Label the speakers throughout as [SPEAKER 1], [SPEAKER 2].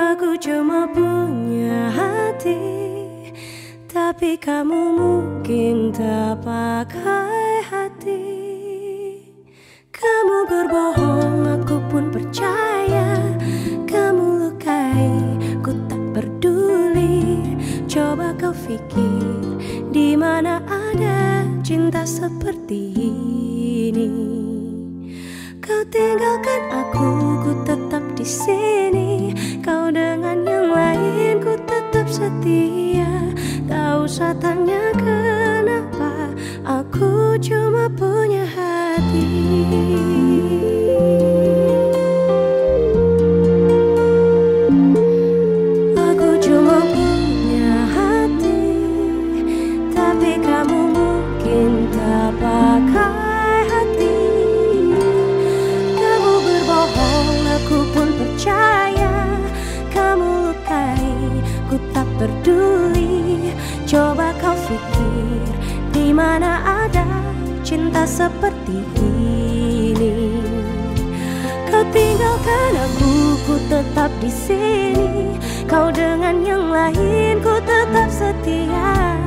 [SPEAKER 1] Aku cuma punya hati Tapi kamu mungkin tak pakai hati. Kamu berbohong, aku pun percaya. Kamu lukai, ku tak peduli. Coba kau pikir di mana ada cinta seperti ini? Kau tinggalkan aku, di sini. Kau dengan yang lain ku tetap setia. Tak usah tanya kenapa Aku cuma punya hati peduli Coba kau pikir di mana ada cinta seperti ini? Kau tinggalkan aku, ku tetap di sini. Kau dengan yang lain, ku tetap setia.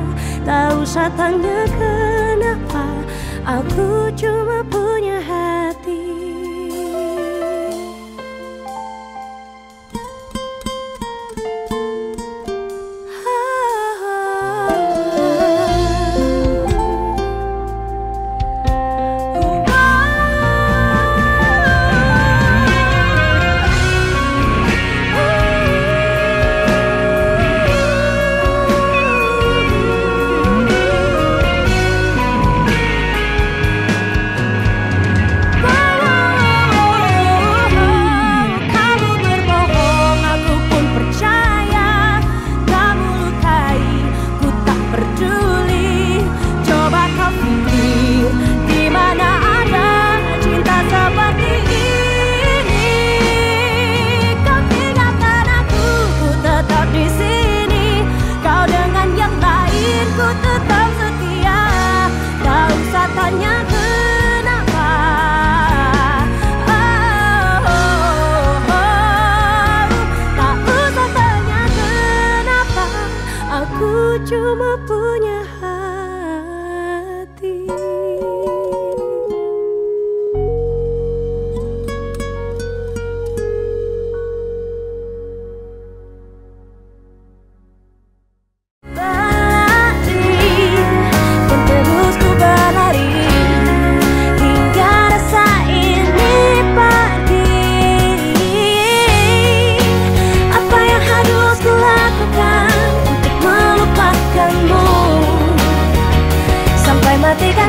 [SPEAKER 1] Tak usah tanya kenapa Aku cuma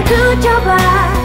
[SPEAKER 1] ku coba